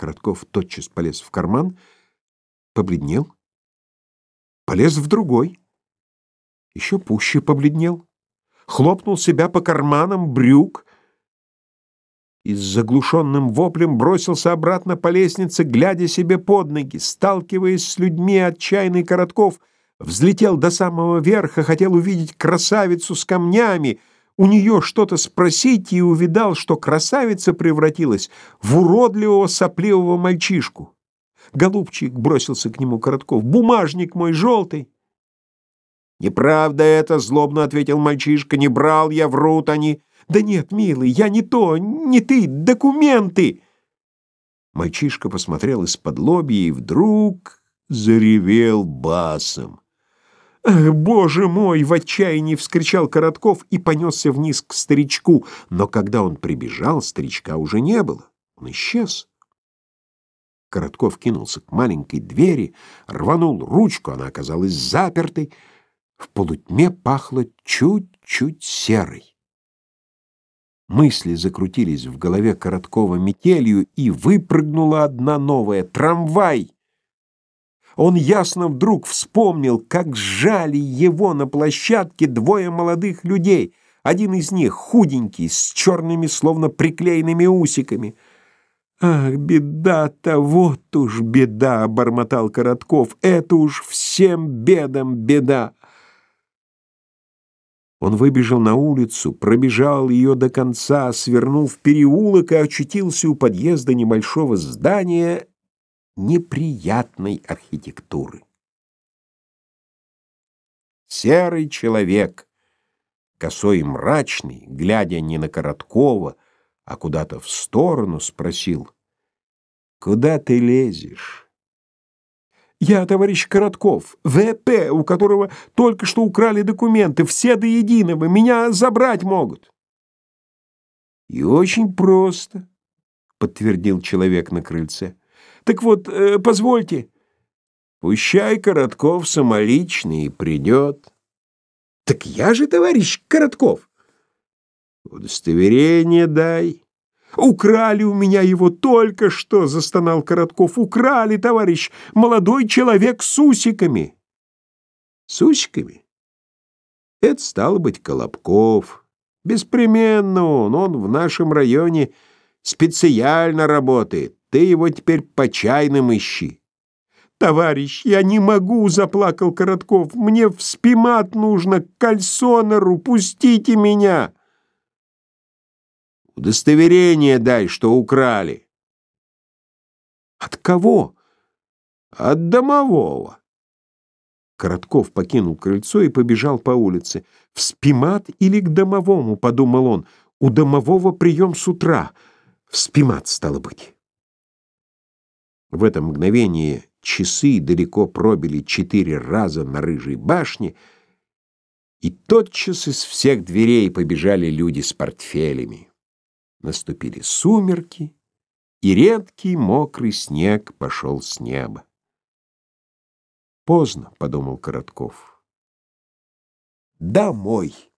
Коротков тотчас полез в карман, побледнел, полез в другой, еще пуще побледнел, хлопнул себя по карманам брюк и с заглушенным воплем бросился обратно по лестнице, глядя себе под ноги, сталкиваясь с людьми отчаянный Коротков, взлетел до самого верха, хотел увидеть красавицу с камнями, у нее что-то спросить и увидал, что красавица превратилась в уродливого сопливого мальчишку. Голубчик бросился к нему Коротков. «Бумажник мой желтый!» «Неправда это!» — злобно ответил мальчишка. «Не брал я, врут они!» «Да нет, милый, я не то, не ты, документы!» Мальчишка посмотрел из-под лобья и вдруг заревел басом. «Эх, боже мой!» — в отчаянии вскричал Коротков и понесся вниз к старичку. Но когда он прибежал, старичка уже не было. Он исчез. Коротков кинулся к маленькой двери, рванул ручку, она оказалась запертой. В полутьме пахло чуть-чуть серой. Мысли закрутились в голове Короткова метелью, и выпрыгнула одна новая — трамвай. Он ясно вдруг вспомнил, как сжали его на площадке двое молодых людей. Один из них худенький, с черными, словно приклеенными усиками. «Ах, беда-то, вот уж беда!» — бормотал Коротков. «Это уж всем бедам беда!» Он выбежал на улицу, пробежал ее до конца, свернул в переулок и очутился у подъезда небольшого здания неприятной архитектуры. Серый человек, косой и мрачный, глядя не на Короткова, а куда-то в сторону, спросил, «Куда ты лезешь?» Я товарищ Коротков, ВП, у которого только что украли документы, все до единого, меня забрать могут. И очень просто, подтвердил человек на крыльце. Так вот, э, позвольте. Пущай Коротков самолично и придет. Так я же товарищ Коротков. Удостоверение дай. «Украли у меня его только что!» — застонал Коротков. «Украли, товарищ! Молодой человек с усиками!» «С усиками?» Это стало быть Колобков. Беспременно он, он в нашем районе специально работает. Ты его теперь по чайным ищи. «Товарищ, я не могу!» — заплакал Коротков. «Мне в спимат нужно, к кальсонеру! Пустите меня!» Удостоверение дай, что украли. От кого? От домового. Коротков покинул крыльцо и побежал по улице. В спимат или к домовому, подумал он. У домового прием с утра. В спимат, стало быть. В это мгновение часы далеко пробили четыре раза на рыжей башне, и тотчас из всех дверей побежали люди с портфелями. Наступили сумерки, и редкий мокрый снег пошел с неба. «Поздно», — подумал Коротков. «Домой!»